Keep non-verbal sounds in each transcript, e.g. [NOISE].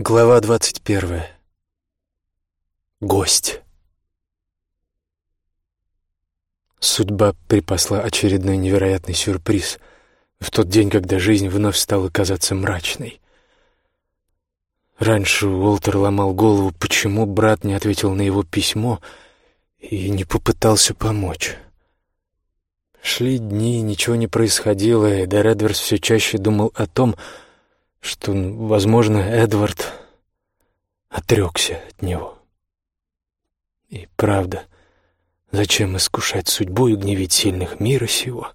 Глава двадцать первая. Гость. Судьба припасла очередной невероятный сюрприз в тот день, когда жизнь вновь стала казаться мрачной. Раньше Уолтер ломал голову, почему брат не ответил на его письмо и не попытался помочь. Шли дни, ничего не происходило, и Дэр Эдвардс все чаще думал о том, что, возможно, Эдвард отрекся от него. И правда, зачем искушать судьбу и гневить сильных мира сего?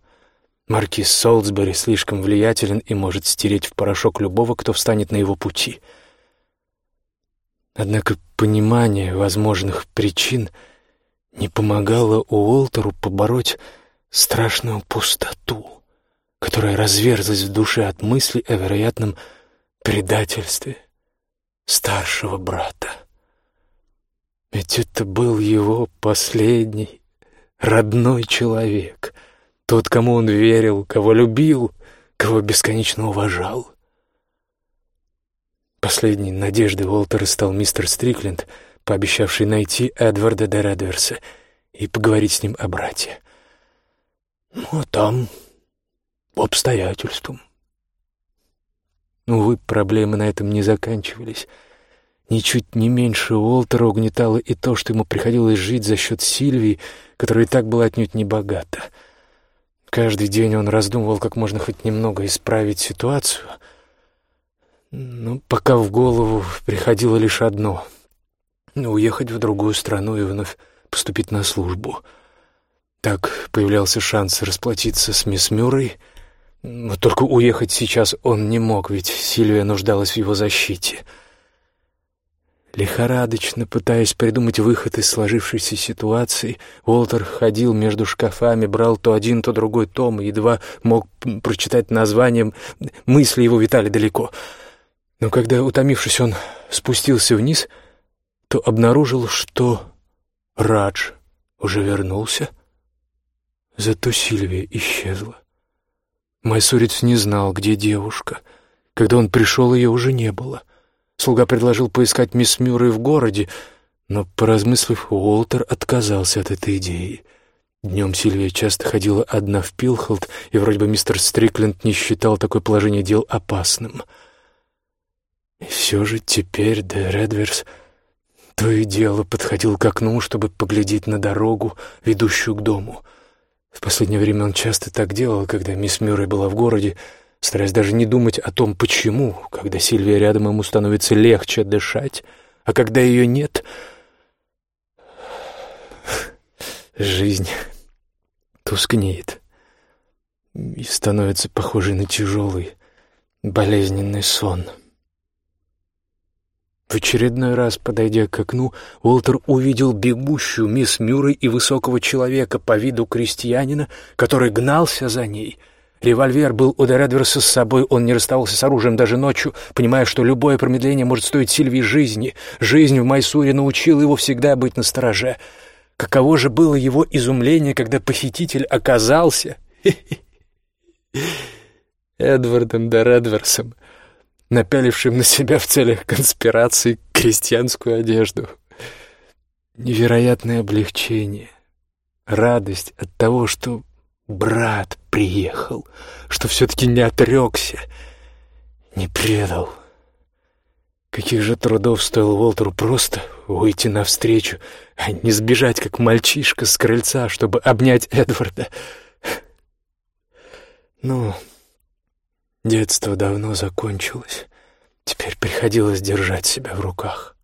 Маркиз Солсбери слишком влиятелен и может стереть в порошок любого, кто встанет на его пути. Однако понимание возможных причин не помогало Уолтеру побороть страшную пустоту, которая разверзлась в душе от мысли о вероятном предательстве старшего брата. Ведь это был его последний, родной человек, тот, кому он верил, кого любил, кого бесконечно уважал. Последней надеждой Уолтера стал мистер Стрикленд, пообещавший найти Эдварда де Редверса и поговорить с ним о брате. Ну, а там по обстоятельствам. Увы, проблемы на этом не заканчивались. Ничуть не меньше Уолтера угнетало и то, что ему приходилось жить за счет Сильвии, которая и так была отнюдь не богата. Каждый день он раздумывал, как можно хоть немного исправить ситуацию, но пока в голову приходило лишь одно — уехать в другую страну и вновь поступить на службу. Так появлялся шанс расплатиться с мисс Мюррей — но только уехать сейчас он не мог, ведь Сильвия нуждалась в его защите. Лихорадочно пытаясь придумать выход из сложившейся ситуации, Уолтер ходил между шкафами, брал то один, то другой том и едва мог прочитать названием. Мысли его витали далеко. Но когда, утомившись, он спустился вниз, то обнаружил, что Радж уже вернулся, зато Сильвия исчезла. Майсурец не знал, где девушка. Когда он пришел, ее уже не было. Слуга предложил поискать мисс Мюррей в городе, но, поразмыслив, Уолтер отказался от этой идеи. Днем Сильвия часто ходила одна в Пилхолд, и вроде бы мистер Стрикленд не считал такое положение дел опасным. И все же теперь Де Редверс то и дело подходил к окну, чтобы поглядеть на дорогу, ведущую к дому — в последнее время он часто так делал, когда мисс Мюррей была в городе, стараясь даже не думать о том, почему, когда Сильвия рядом ему становится легче дышать, а когда ее нет, жизнь тускнеет и становится похожей на тяжелый, болезненный сон. — в очередной раз, подойдя к окну, Уолтер увидел бегущую мисс Мюррей и высокого человека по виду крестьянина, который гнался за ней. Револьвер был у Дередверса с собой, он не расставался с оружием даже ночью, понимая, что любое промедление может стоить Сильвии жизни. Жизнь в Майсуре научила его всегда быть настороже. Каково же было его изумление, когда похититель оказался... [LAUGHS] Эдвардом Дередверсом напялившим на себя в целях конспирации крестьянскую одежду. Невероятное облегчение, радость от того, что брат приехал, что все-таки не отрекся, не предал. Каких же трудов стоило Уолтеру просто уйти навстречу, а не сбежать, как мальчишка с крыльца, чтобы обнять Эдварда. Ну... Детство давно закончилось. Теперь приходилось держать себя в руках.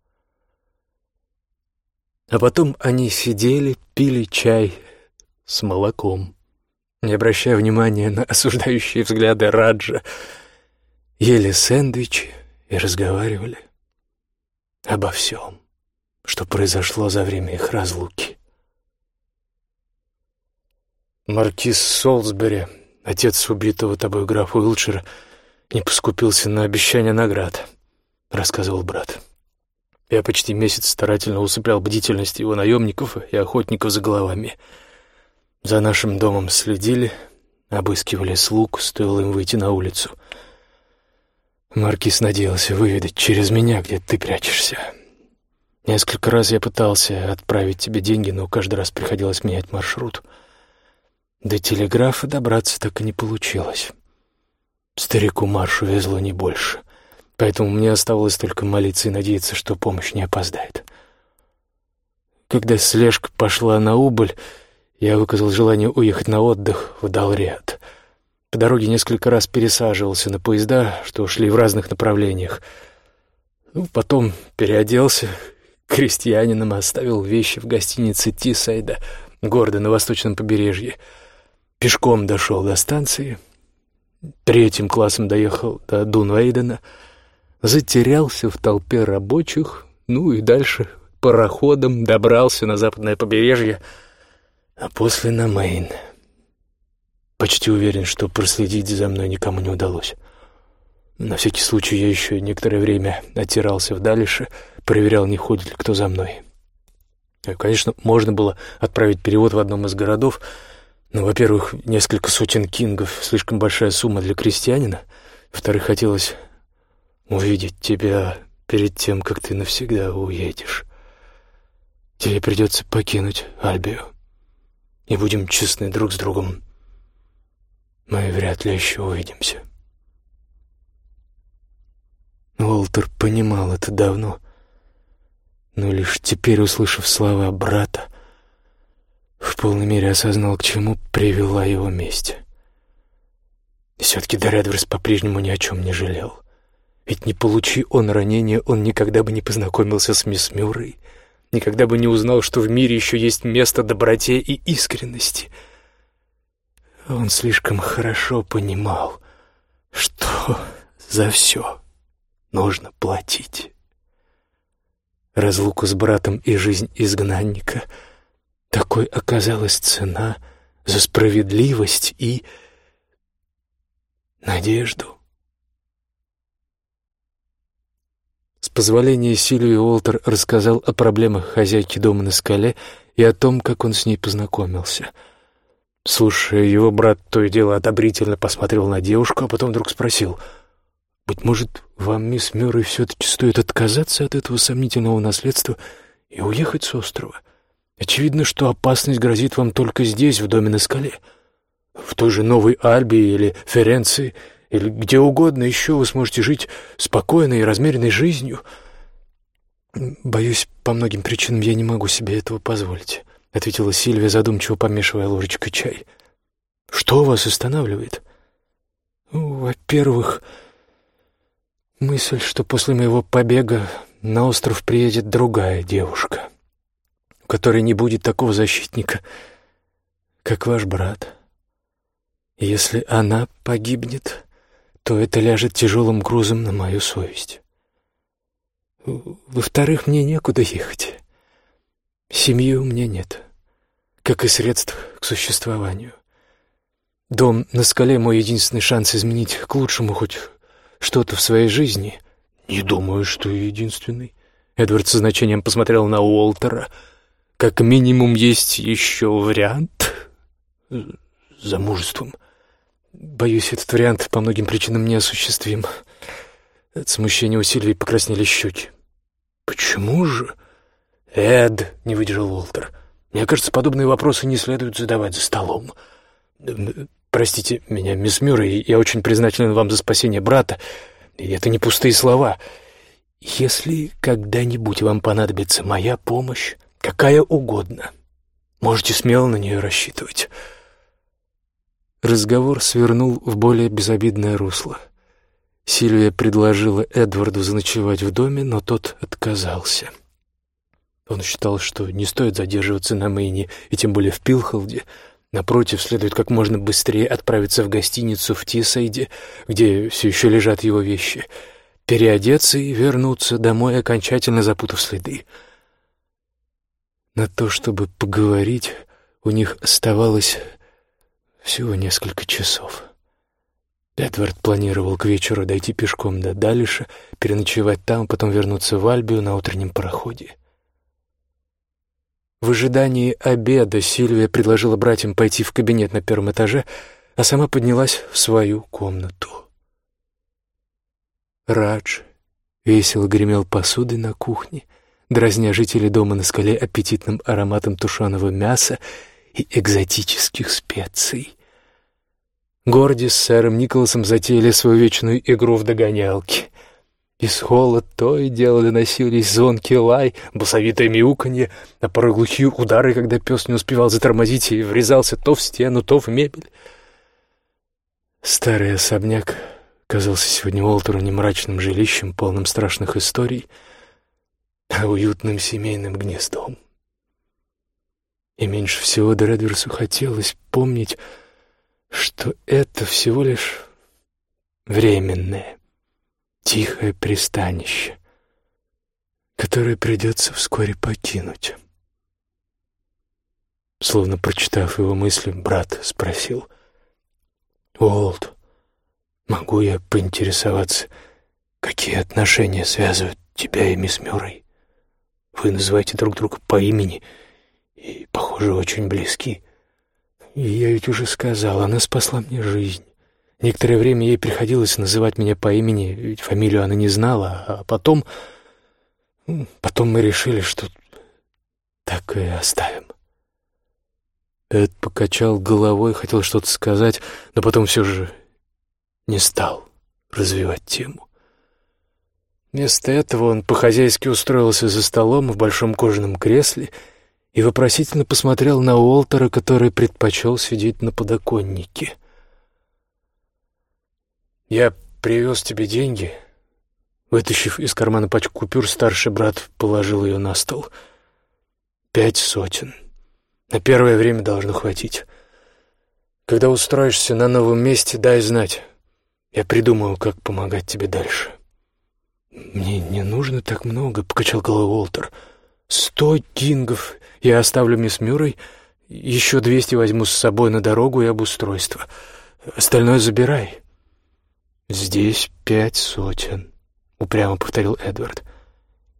А потом они сидели, пили чай с молоком, не обращая внимания на осуждающие взгляды Раджа, ели сэндвичи и разговаривали обо всем, что произошло за время их разлуки. Маркиз Солсбери Отец убитого тобой графа Уилчера не поскупился на обещание наград, — рассказывал брат. Я почти месяц старательно усыплял бдительность его наемников и охотников за головами. За нашим домом следили, обыскивали слуг, стоило им выйти на улицу. Маркиз надеялся выведать через меня, где ты прячешься. Несколько раз я пытался отправить тебе деньги, но каждый раз приходилось менять маршрут. До телеграфа добраться так и не получилось. Старику Маршу везло не больше, поэтому мне оставалось только молиться и надеяться, что помощь не опоздает. Когда слежка пошла на убыль, я выказал желание уехать на отдых в Далриат. По дороге несколько раз пересаживался на поезда, что шли в разных направлениях. Ну, потом переоделся крестьянином, оставил вещи в гостинице Тисайда, города на восточном побережье. Пешком дошел до станции, третьим классом доехал до Дунвейдена, затерялся в толпе рабочих, ну и дальше пароходом добрался на западное побережье, а после на Мейн. Почти уверен, что проследить за мной никому не удалось. На всякий случай я еще некоторое время оттирался в Далише, проверял, не ходит ли кто за мной. Конечно, можно было отправить перевод в одном из городов — ну, во-первых, несколько сотен кингов — слишком большая сумма для крестьянина. Во-вторых, хотелось увидеть тебя перед тем, как ты навсегда уедешь. Тебе придется покинуть Альбию. И будем честны друг с другом. Мы вряд ли еще увидимся. Уолтер понимал это давно, но лишь теперь, услышав слова брата, в полной мере осознал, к чему привела его месть. И все-таки Доредверс по-прежнему ни о чем не жалел. Ведь не получи он ранения, он никогда бы не познакомился с мисс Мюррей, никогда бы не узнал, что в мире еще есть место доброте и искренности. Он слишком хорошо понимал, что за все нужно платить. Разлуку с братом и жизнь изгнанника — такой оказалась цена за справедливость и надежду. С позволения Сильвии Уолтер рассказал о проблемах хозяйки дома на скале и о том, как он с ней познакомился. Слушая его, брат то и дело одобрительно посмотрел на девушку, а потом вдруг спросил, «Быть может, вам, мисс Мюррей, все-таки стоит отказаться от этого сомнительного наследства и уехать с острова?» Очевидно, что опасность грозит вам только здесь, в доме на скале. В той же Новой Альбии или Ференции, или где угодно еще вы сможете жить спокойной и размеренной жизнью. Боюсь, по многим причинам я не могу себе этого позволить, — ответила Сильвия, задумчиво помешивая ложечкой чай. Что вас останавливает? Во-первых, мысль, что после моего побега на остров приедет другая девушка которой не будет такого защитника, как ваш брат. Если она погибнет, то это ляжет тяжелым грузом на мою совесть. Во-вторых, мне некуда ехать. Семьи у меня нет, как и средств к существованию. Дом на скале — мой единственный шанс изменить к лучшему хоть что-то в своей жизни. Не думаю, что единственный. Эдвард со значением посмотрел на Уолтера — как минимум есть еще вариант замужеством. Боюсь, этот вариант по многим причинам неосуществим. От смущения у Сильвии покраснели щеки. «Почему же?» «Эд», — не выдержал Уолтер, — «мне кажется, подобные вопросы не следует задавать за столом. Простите меня, мисс Мюррей, я очень признателен вам за спасение брата, и это не пустые слова. Если когда-нибудь вам понадобится моя помощь, какая угодно. Можете смело на нее рассчитывать. Разговор свернул в более безобидное русло. Сильвия предложила Эдварду заночевать в доме, но тот отказался. Он считал, что не стоит задерживаться на Мэйне, и тем более в Пилхолде. Напротив, следует как можно быстрее отправиться в гостиницу в Тисайде, где все еще лежат его вещи, переодеться и вернуться домой, окончательно запутав следы. На то, чтобы поговорить, у них оставалось всего несколько часов. Эдвард планировал к вечеру дойти пешком до Далиша, переночевать там, потом вернуться в Альбию на утреннем пароходе. В ожидании обеда Сильвия предложила братьям пойти в кабинет на первом этаже, а сама поднялась в свою комнату. Радж весело гремел посудой на кухне, дразня жителей дома на скале аппетитным ароматом тушеного мяса и экзотических специй. Горди с сэром Николасом затеяли свою вечную игру в догонялки. Из холла то и дело доносились звонкий лай, басовитое мяуканье, а порой глухие удары, когда пес не успевал затормозить и врезался то в стену, то в мебель. Старый особняк казался сегодня Уолтеру не мрачным жилищем, полным страшных историй, а уютным семейным гнездом. И меньше всего Дредверсу хотелось помнить, что это всего лишь временное тихое пристанище, которое придется вскоре покинуть. Словно прочитав его мысли, брат спросил, «Уолт, могу я поинтересоваться, какие отношения связывают тебя и мисс Мюррей? Вы называете друг друга по имени и, похоже, очень близки. И я ведь уже сказал, она спасла мне жизнь. Некоторое время ей приходилось называть меня по имени, ведь фамилию она не знала, а потом... Потом мы решили, что так и оставим. Эд покачал головой, хотел что-то сказать, но потом все же не стал развивать тему. Вместо этого он по-хозяйски устроился за столом в большом кожаном кресле и вопросительно посмотрел на Уолтера, который предпочел сидеть на подоконнике. «Я привез тебе деньги». Вытащив из кармана пачку купюр, старший брат положил ее на стол. «Пять сотен. На первое время должно хватить. Когда устроишься на новом месте, дай знать. Я придумаю, как помогать тебе дальше». «Мне не нужно так много», — покачал головой Уолтер. «Сто кингов я оставлю мисс Мюррей, еще двести возьму с собой на дорогу и обустройство. Остальное забирай». «Здесь пять сотен», — упрямо повторил Эдвард.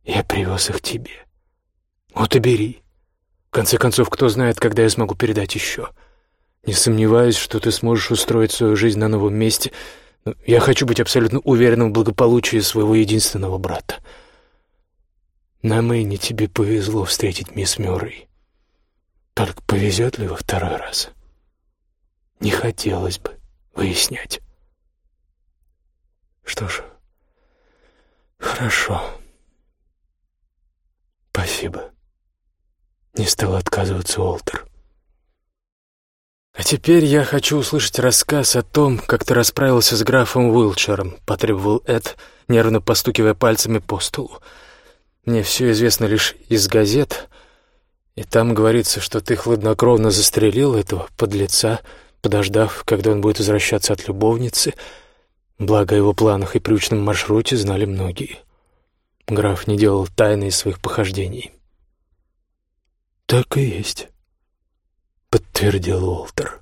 «Я привез их тебе. Вот и бери. В конце концов, кто знает, когда я смогу передать еще. Не сомневаюсь, что ты сможешь устроить свою жизнь на новом месте, я хочу быть абсолютно уверенным в благополучии своего единственного брата. На Мэйне тебе повезло встретить мисс Мюррей. Только повезет ли во второй раз? Не хотелось бы выяснять». Что ж, хорошо. Спасибо. Не стал отказываться Уолтер. А теперь я хочу услышать рассказ о том, как ты расправился с графом Уилчером, потребовал Эд, нервно постукивая пальцами по столу. Мне все известно лишь из газет, и там говорится, что ты хладнокровно застрелил этого подлеца, подождав, когда он будет возвращаться от любовницы — Благо, о его планах и привычном маршруте знали многие. Граф не делал тайны из своих похождений. «Так и есть», — подтвердил Уолтер.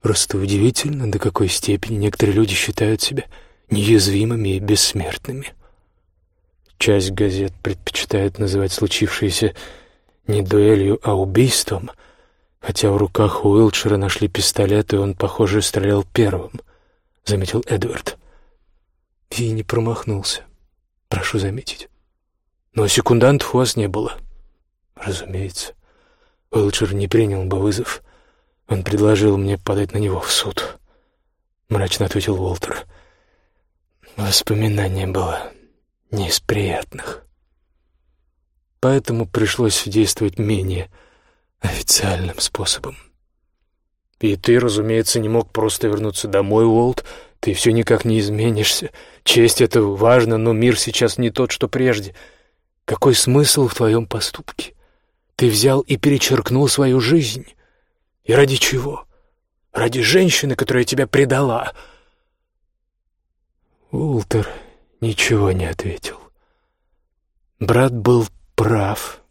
«Просто удивительно, до какой степени некоторые люди считают себя неуязвимыми и бессмертными. Часть газет предпочитает называть случившееся не дуэлью, а убийством, хотя в руках Уилчера нашли пистолет, и он, похоже, стрелял первым —— заметил Эдвард. И не промахнулся, прошу заметить. Но секундантов у вас не было. Разумеется. Уилчер не принял бы вызов. Он предложил мне подать на него в суд. Мрачно ответил Уолтер. Воспоминание было не из приятных. Поэтому пришлось действовать менее официальным способом. И ты, разумеется, не мог просто вернуться домой, Уолт. Ты все никак не изменишься. Честь — это важно, но мир сейчас не тот, что прежде. Какой смысл в твоем поступке? Ты взял и перечеркнул свою жизнь. И ради чего? Ради женщины, которая тебя предала. Уолтер ничего не ответил. Брат был прав.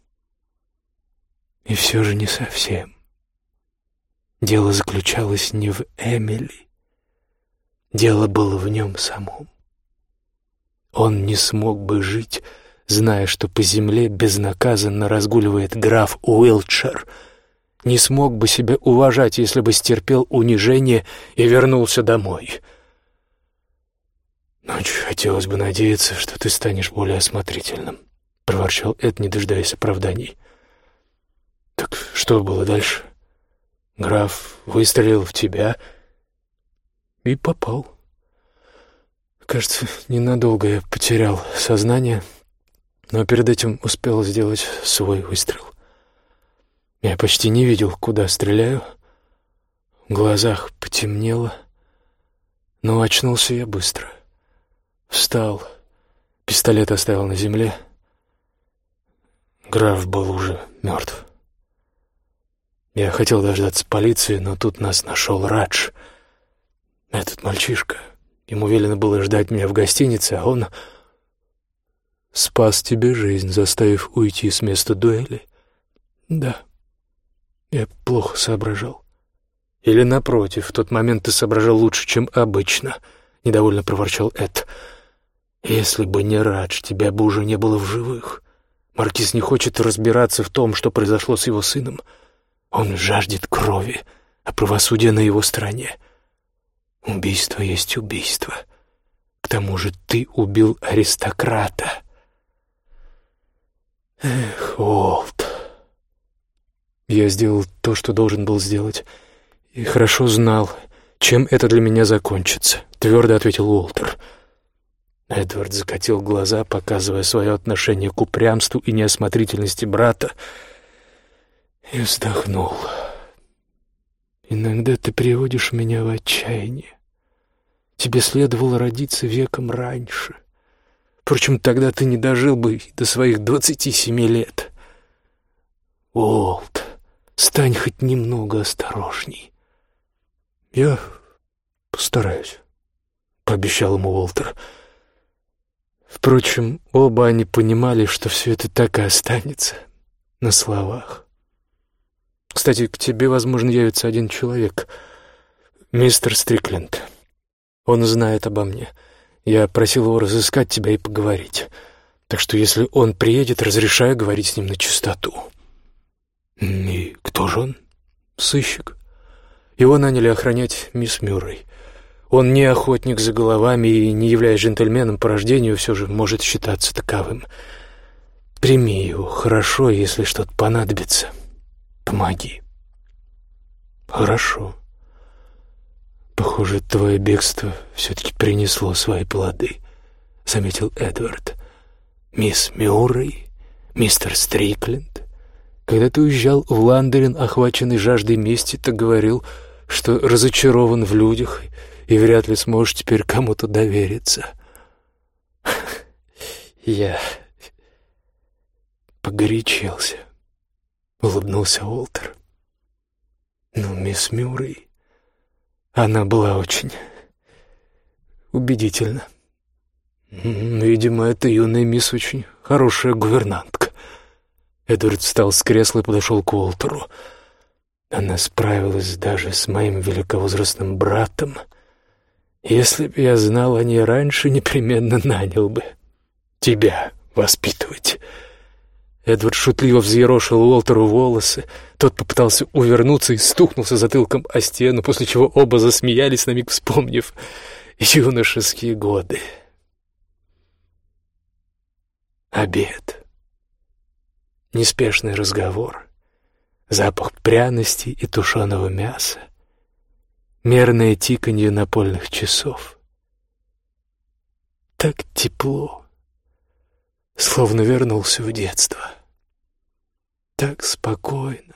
И все же не совсем. Дело заключалось не в Эмили. Дело было в нем самом. Он не смог бы жить, зная, что по земле безнаказанно разгуливает граф Уилтшир, не смог бы себя уважать, если бы стерпел унижение и вернулся домой. «Очень хотелось бы надеяться, что ты станешь более осмотрительным», — проворчал Эд, не дожидаясь оправданий. «Так что было дальше? Граф выстрелил в тебя и попал. Кажется, ненадолго я потерял сознание, но перед этим успел сделать свой выстрел. Я почти не видел, куда стреляю. В глазах потемнело, но очнулся я быстро. Встал, пистолет оставил на земле. Граф был уже мертв. Я хотел дождаться полиции, но тут нас нашел Радж. Этот мальчишка. Ему велено было ждать меня в гостинице, а он спас тебе жизнь, заставив уйти с места дуэли. Да, я плохо соображал. Или, напротив, в тот момент ты соображал лучше, чем обычно, — недовольно проворчал Эд. Если бы не Радж, тебя бы уже не было в живых. Маркиз не хочет разбираться в том, что произошло с его сыном. Он жаждет крови, а правосудие на его стороне. Убийство есть убийство. К тому же ты убил аристократа. Эх, Уолт. Я сделал то, что должен был сделать, и хорошо знал, чем это для меня закончится, твердо ответил Уолтер. Эдвард закатил глаза, показывая свое отношение к упрямству и неосмотрительности брата, и вздохнул. «Иногда ты приводишь меня в отчаяние. Тебе следовало родиться веком раньше. Впрочем, тогда ты не дожил бы до своих двадцати семи лет. Уолт, стань хоть немного осторожней». «Я постараюсь», — пообещал ему Уолтер. Впрочем, оба они понимали, что все это так и останется на словах. Кстати, к тебе, возможно, явится один человек. Мистер Стрикленд. Он знает обо мне. Я просил его разыскать тебя и поговорить. Так что если он приедет, разрешаю говорить с ним на чистоту. И кто же он? Сыщик. Его наняли охранять мисс Мюррей. Он не охотник за головами и, не являясь джентльменом по рождению, все же может считаться таковым. Прими его, хорошо, если что-то понадобится. Помоги. Хорошо. Похоже, твое бегство все-таки принесло свои плоды, заметил Эдвард. Мисс Мюррей, мистер Стрикленд. Когда ты уезжал в Ландерин, охваченный жаждой мести, ты говорил, что разочарован в людях и вряд ли сможешь теперь кому-то довериться. [LAUGHS] Я погорячился. — улыбнулся Уолтер. «Ну, мисс Мюррей, она была очень убедительна. Видимо, эта юная мисс очень хорошая гувернантка». Эдвард встал с кресла и подошел к Уолтеру. «Она справилась даже с моим великовозрастным братом. Если б я знал о ней раньше, непременно нанял бы тебя воспитывать». Эдвард шутливо взъерошил Уолтеру волосы. Тот попытался увернуться и стукнулся затылком о стену, после чего оба засмеялись, на миг вспомнив юношеские годы. Обед. Неспешный разговор. Запах пряности и тушеного мяса. Мерное тиканье напольных часов. Так тепло словно вернулся в детство. Так спокойно,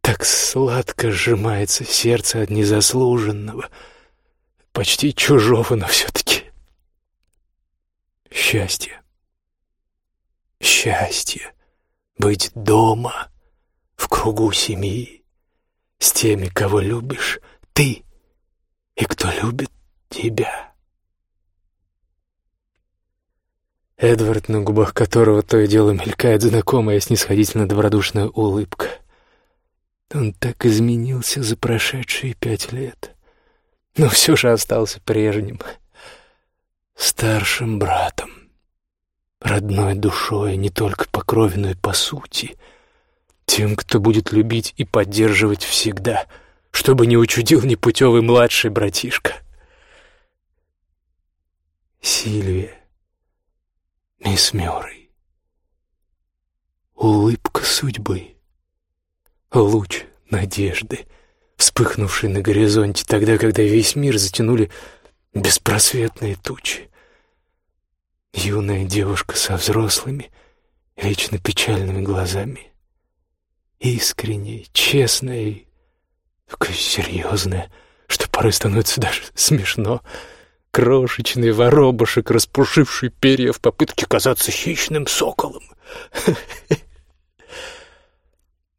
так сладко сжимается сердце от незаслуженного, почти чужого, но все-таки счастье. Счастье быть дома, в кругу семьи, с теми, кого любишь ты и кто любит тебя. Эдвард, на губах которого то и дело мелькает знакомая снисходительно добродушная улыбка. Он так изменился за прошедшие пять лет, но все же остался прежним, старшим братом, родной душой не только по крови, но и по сути, тем, кто будет любить и поддерживать всегда, чтобы не учудил непутевый младший братишка. Сильвия, мисс Мюррей. Улыбка судьбы, луч надежды, вспыхнувший на горизонте тогда, когда весь мир затянули беспросветные тучи. Юная девушка со взрослыми, вечно печальными глазами. Искренняя, честная и такая серьезная, что порой становится даже смешно. Крошечный воробушек, распушивший перья в попытке казаться хищным соколом. [LAUGHS]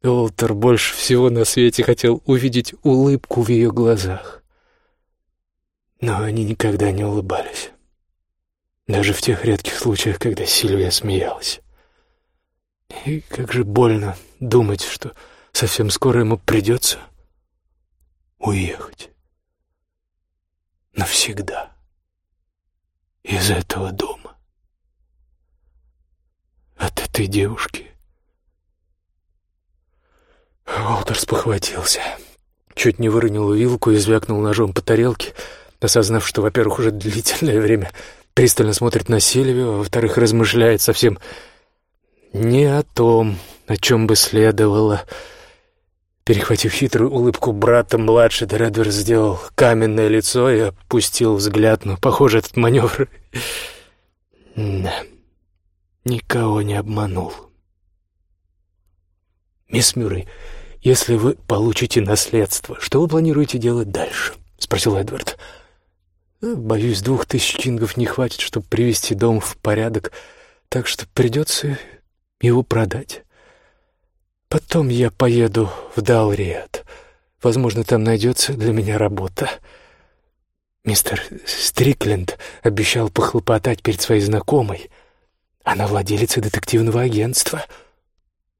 Уолтер больше всего на свете хотел увидеть улыбку в ее глазах. Но они никогда не улыбались. Даже в тех редких случаях, когда Сильвия смеялась. И как же больно думать, что совсем скоро ему придется уехать. Навсегда. Из этого дома. От этой девушки. Уолтер спохватился. Чуть не выронил вилку и звякнул ножом по тарелке, осознав, что, во-первых, уже длительное время пристально смотрит на Сильвию, а во-вторых, размышляет совсем не о том, о чем бы следовало. Перехватив хитрую улыбку брата, младший Дредвер сделал каменное лицо и опустил взгляд, но, похоже, этот маневр... [LAUGHS] Да, никого не обманул. «Мисс Мюррей, если вы получите наследство, что вы планируете делать дальше?» — спросил Эдвард. «Боюсь, двух тысяч кингов не хватит, чтобы привести дом в порядок, так что придется его продать. Потом я поеду в Далриат. Возможно, там найдется для меня работа. Мистер Стрикленд обещал похлопотать перед своей знакомой. Она владелица детективного агентства.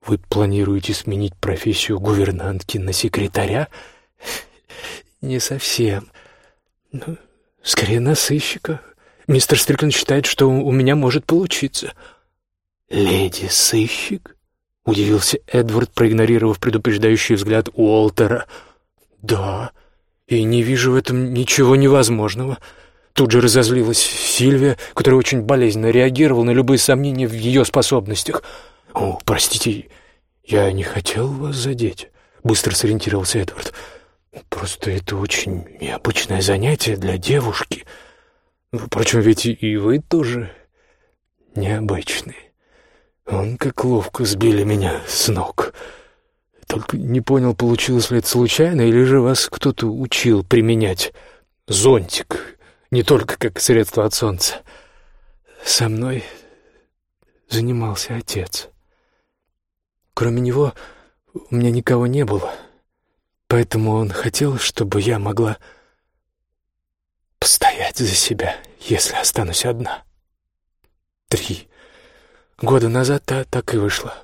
Вы планируете сменить профессию гувернантки на секретаря? Не совсем. Ну, скорее на сыщика. Мистер Стрикленд считает, что у меня может получиться. — «Леди-сыщик?» — удивился Эдвард, проигнорировав предупреждающий взгляд Уолтера. «Да, и не вижу в этом ничего невозможного». Тут же разозлилась Сильвия, которая очень болезненно реагировала на любые сомнения в ее способностях. «О, простите, я не хотел вас задеть», — быстро сориентировался Эдвард. «Просто это очень необычное занятие для девушки. Впрочем, ведь и вы тоже необычный». Он как ловко сбили меня с ног. Только не понял, получилось ли это случайно, или же вас кто-то учил применять зонтик, не только как средство от солнца. Со мной занимался отец. Кроме него у меня никого не было, поэтому он хотел, чтобы я могла постоять за себя, если останусь одна. Три Года назад та так и вышло.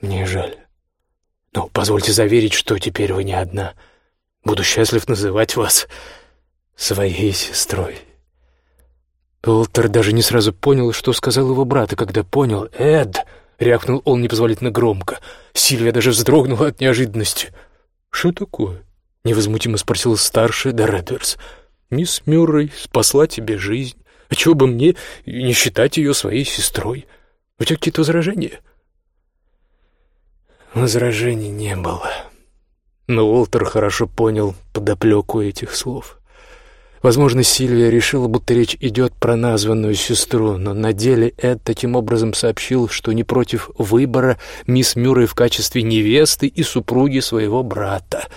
Мне жаль. Но позвольте заверить, что теперь вы не одна. Буду счастлив называть вас своей сестрой. Уолтер даже не сразу понял, что сказал его брат, и когда понял «Эд!» — рявкнул он непозволительно громко. Сильвия даже вздрогнула от неожиданности. «Что такое?» — невозмутимо спросил старший Доредверс. «Мисс Мюррей спасла тебе жизнь. А чего бы мне не считать ее своей сестрой?» У тебя какие-то возражения?» Возражений не было. Но Уолтер хорошо понял подоплеку этих слов. Возможно, Сильвия решила, будто речь идет про названную сестру, но на деле Эд таким образом сообщил, что не против выбора мисс Мюррей в качестве невесты и супруги своего брата.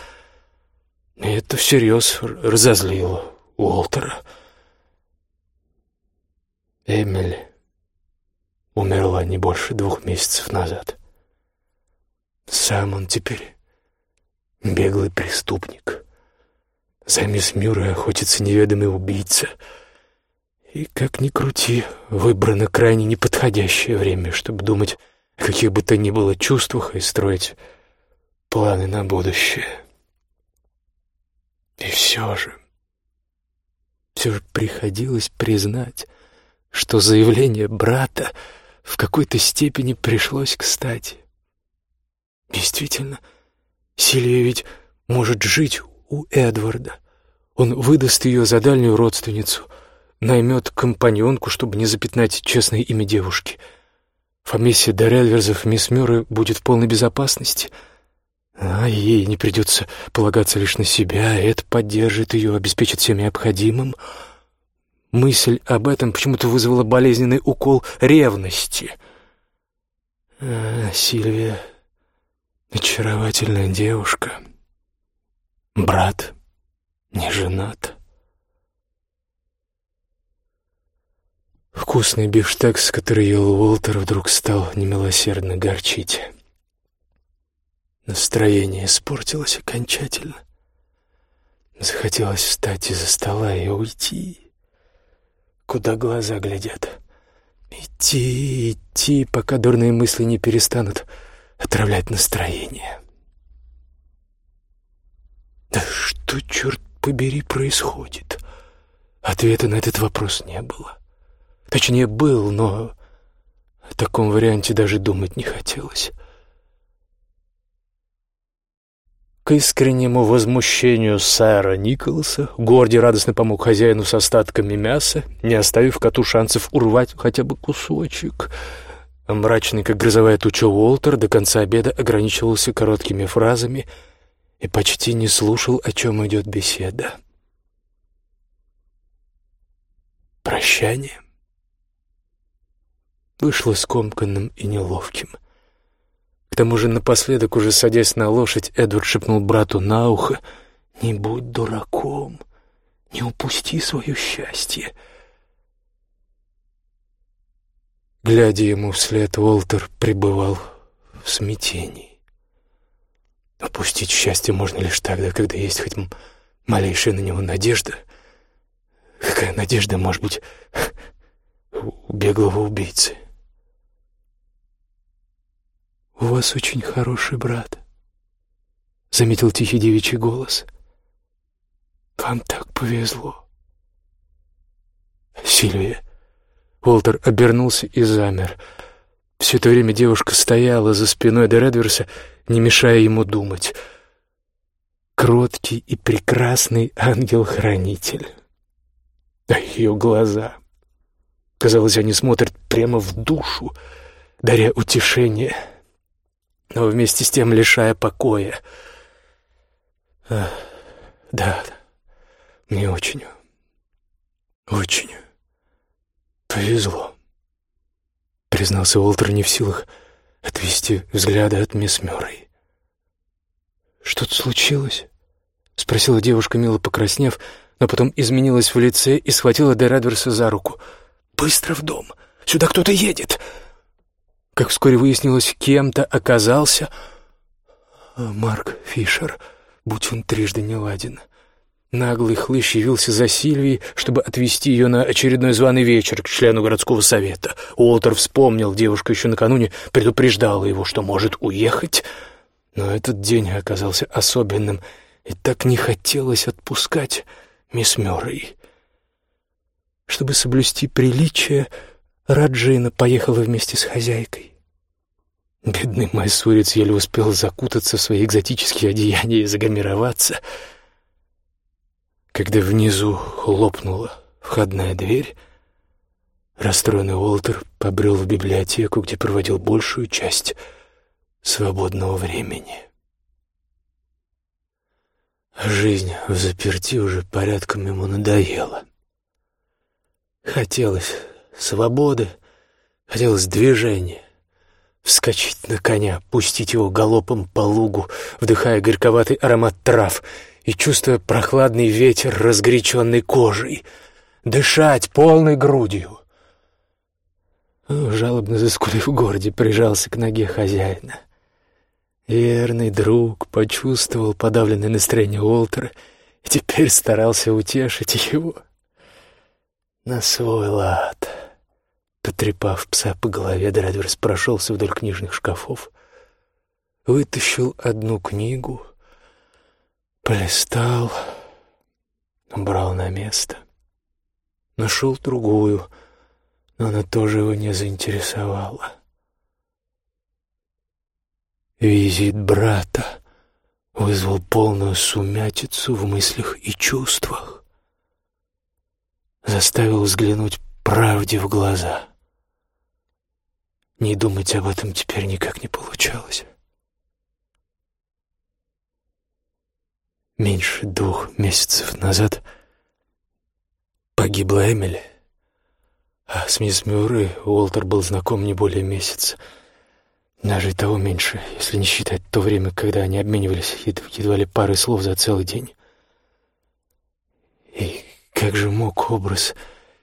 И это всерьез разозлило Уолтера. Эмили умерла не больше двух месяцев назад. Сам он теперь беглый преступник. За мисс Мюррей охотится неведомый убийца. И, как ни крути, выбрано крайне неподходящее время, чтобы думать о каких бы то ни было чувствах и строить планы на будущее. И все же, все же приходилось признать, что заявление брата — в какой-то степени пришлось кстати. Действительно, Сильвия ведь может жить у Эдварда. Он выдаст ее за дальнюю родственницу. наймет компаньонку, чтобы не запятнать честное имя девушки. Фамисия Дорельверзов мисс Мюррей будет в полной безопасности, а ей не придется полагаться лишь на себя, это поддержит ее, обеспечит всем необходимым. Мысль об этом почему-то вызвала болезненный укол ревности. А, Сильвия — очаровательная девушка. Брат не женат. Вкусный бифштекс, который ел Уолтер, вдруг стал немилосердно горчить. Настроение испортилось окончательно. Захотелось встать из-за стола и уйти, куда глаза глядят. Идти, идти, пока дурные мысли не перестанут отравлять настроение. Да что, черт побери, происходит? Ответа на этот вопрос не было. Точнее, был, но о таком варианте даже думать не хотелось. К искреннему возмущению сэра Николаса Горди радостно помог хозяину с остатками мяса, не оставив коту шансов урвать хотя бы кусочек. Мрачный, как грозовая туча Уолтер, до конца обеда ограничивался короткими фразами и почти не слушал, о чем идет беседа. Прощание вышло скомканным и неловким. К тому же напоследок, уже садясь на лошадь, Эдвард шепнул брату на ухо «Не будь дураком, не упусти свое счастье». Глядя ему вслед, Уолтер пребывал в смятении. Опустить счастье можно лишь тогда, когда есть хоть малейшая на него надежда. Какая надежда может быть у беглого убийцы? «У вас очень хороший брат», — заметил тихий девичий голос. «Вам так повезло». «Сильвия». Уолтер обернулся и замер. Все это время девушка стояла за спиной де Редверса, не мешая ему думать. Кроткий и прекрасный ангел-хранитель. А ее глаза... Казалось, они смотрят прямо в душу, даря утешение — но вместе с тем лишая покоя. А, да, мне очень, очень повезло, признался Уолтер не в силах отвести взгляды от мисс Мюррей. «Что-то случилось?» — спросила девушка, мило покраснев, но потом изменилась в лице и схватила Дерадверса за руку. «Быстро в дом! Сюда кто-то едет!» Как вскоре выяснилось, кем-то оказался Марк Фишер, будь он трижды неладен. Наглый хлыщ явился за Сильвией, чтобы отвезти ее на очередной званый вечер к члену городского совета. Уолтер вспомнил, девушка еще накануне предупреждала его, что может уехать. Но этот день оказался особенным, и так не хотелось отпускать мисс Мюррей. Чтобы соблюсти приличие, Раджина поехала вместе с хозяйкой. Бедный майсурец еле успел закутаться в свои экзотические одеяния и загомероваться. Когда внизу хлопнула входная дверь, расстроенный Уолтер побрел в библиотеку, где проводил большую часть свободного времени. Жизнь в заперти уже порядком ему надоела. Хотелось свободы, хотелось движения. Вскочить на коня, пустить его галопом по лугу, вдыхая горьковатый аромат трав и чувствуя прохладный ветер разгоряченной кожей, дышать полной грудью. Жалобно заскулив в городе, прижался к ноге хозяина. Верный друг почувствовал подавленное настроение Уолтера и теперь старался утешить его на свой лад. Потрепав пса по голове, Дредверс прошелся вдоль книжных шкафов, вытащил одну книгу, полистал, убрал на место. Нашел другую, но она тоже его не заинтересовала. Визит брата вызвал полную сумятицу в мыслях и чувствах. заставил взглянуть правде в глаза. Не думать об этом теперь никак не получалось. Меньше двух месяцев назад погибла Эмили, а с мисс Мюррей Уолтер был знаком не более месяца. Даже и того меньше, если не считать то время, когда они обменивались едва ли парой слов за целый день. И как же мог образ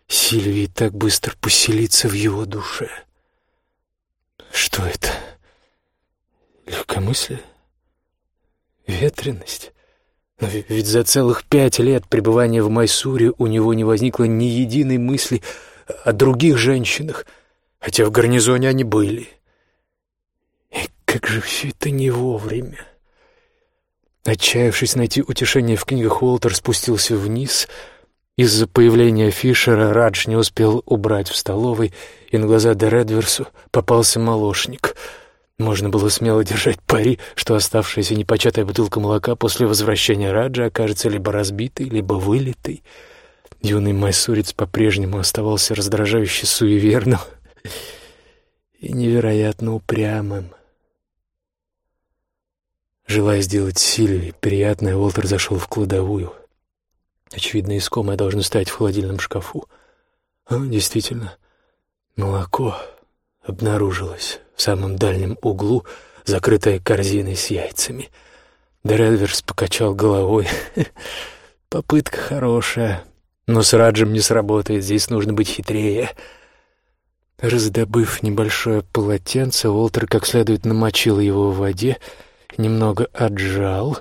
Сильвии так быстро поселиться в его душе? Что это? Легкомыслие? Ветренность? Но ведь за целых пять лет пребывания в Майсуре у него не возникло ни единой мысли о других женщинах, хотя в гарнизоне они были. И как же все это не вовремя. Отчаявшись найти утешение в книгах, Уолтер спустился вниз. Из-за появления Фишера Радж не успел убрать в столовой, и на глаза Дередверсу попался молочник. Можно было смело держать пари, что оставшаяся непочатая бутылка молока после возвращения Раджа окажется либо разбитой, либо вылитой. Юный майсурец по-прежнему оставался раздражающе суеверным и невероятно упрямым. Желая сделать Сильвии приятное, Уолтер зашел в кладовую. Очевидно, искомое должно стоять в холодильном шкафу. А, действительно, молоко обнаружилось в самом дальнем углу, закрытое корзиной с яйцами. Дредверс покачал головой. [LAUGHS] Попытка хорошая, но с Раджем не сработает, здесь нужно быть хитрее. Раздобыв небольшое полотенце, Уолтер как следует намочил его в воде немного отжал,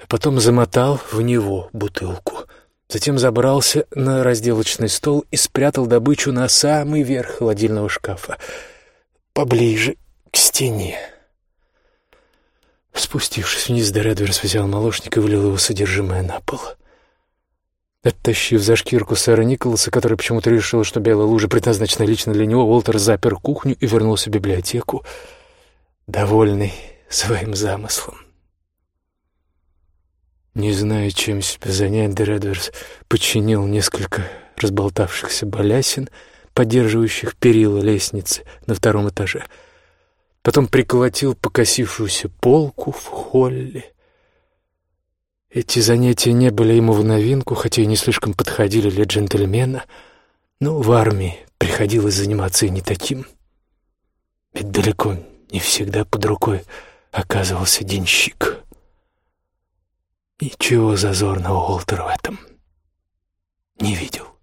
а потом замотал в него бутылку. Затем забрался на разделочный стол и спрятал добычу на самый верх холодильного шкафа, поближе к стене. Спустившись вниз, Дередверс взял молочник и вылил его содержимое на пол. Оттащив за шкирку сэра Николаса, который почему-то решил, что белая лужа предназначена лично для него, Уолтер запер кухню и вернулся в библиотеку, довольный своим замыслом. Не зная, чем себя занять, Дередверс подчинил несколько разболтавшихся балясин, поддерживающих перила лестницы на втором этаже. Потом приколотил покосившуюся полку в холле. Эти занятия не были ему в новинку, хотя и не слишком подходили для джентльмена, но в армии приходилось заниматься и не таким. Ведь далеко не всегда под рукой оказывался денщик. Ничего зазорного Уолтер в этом не видел.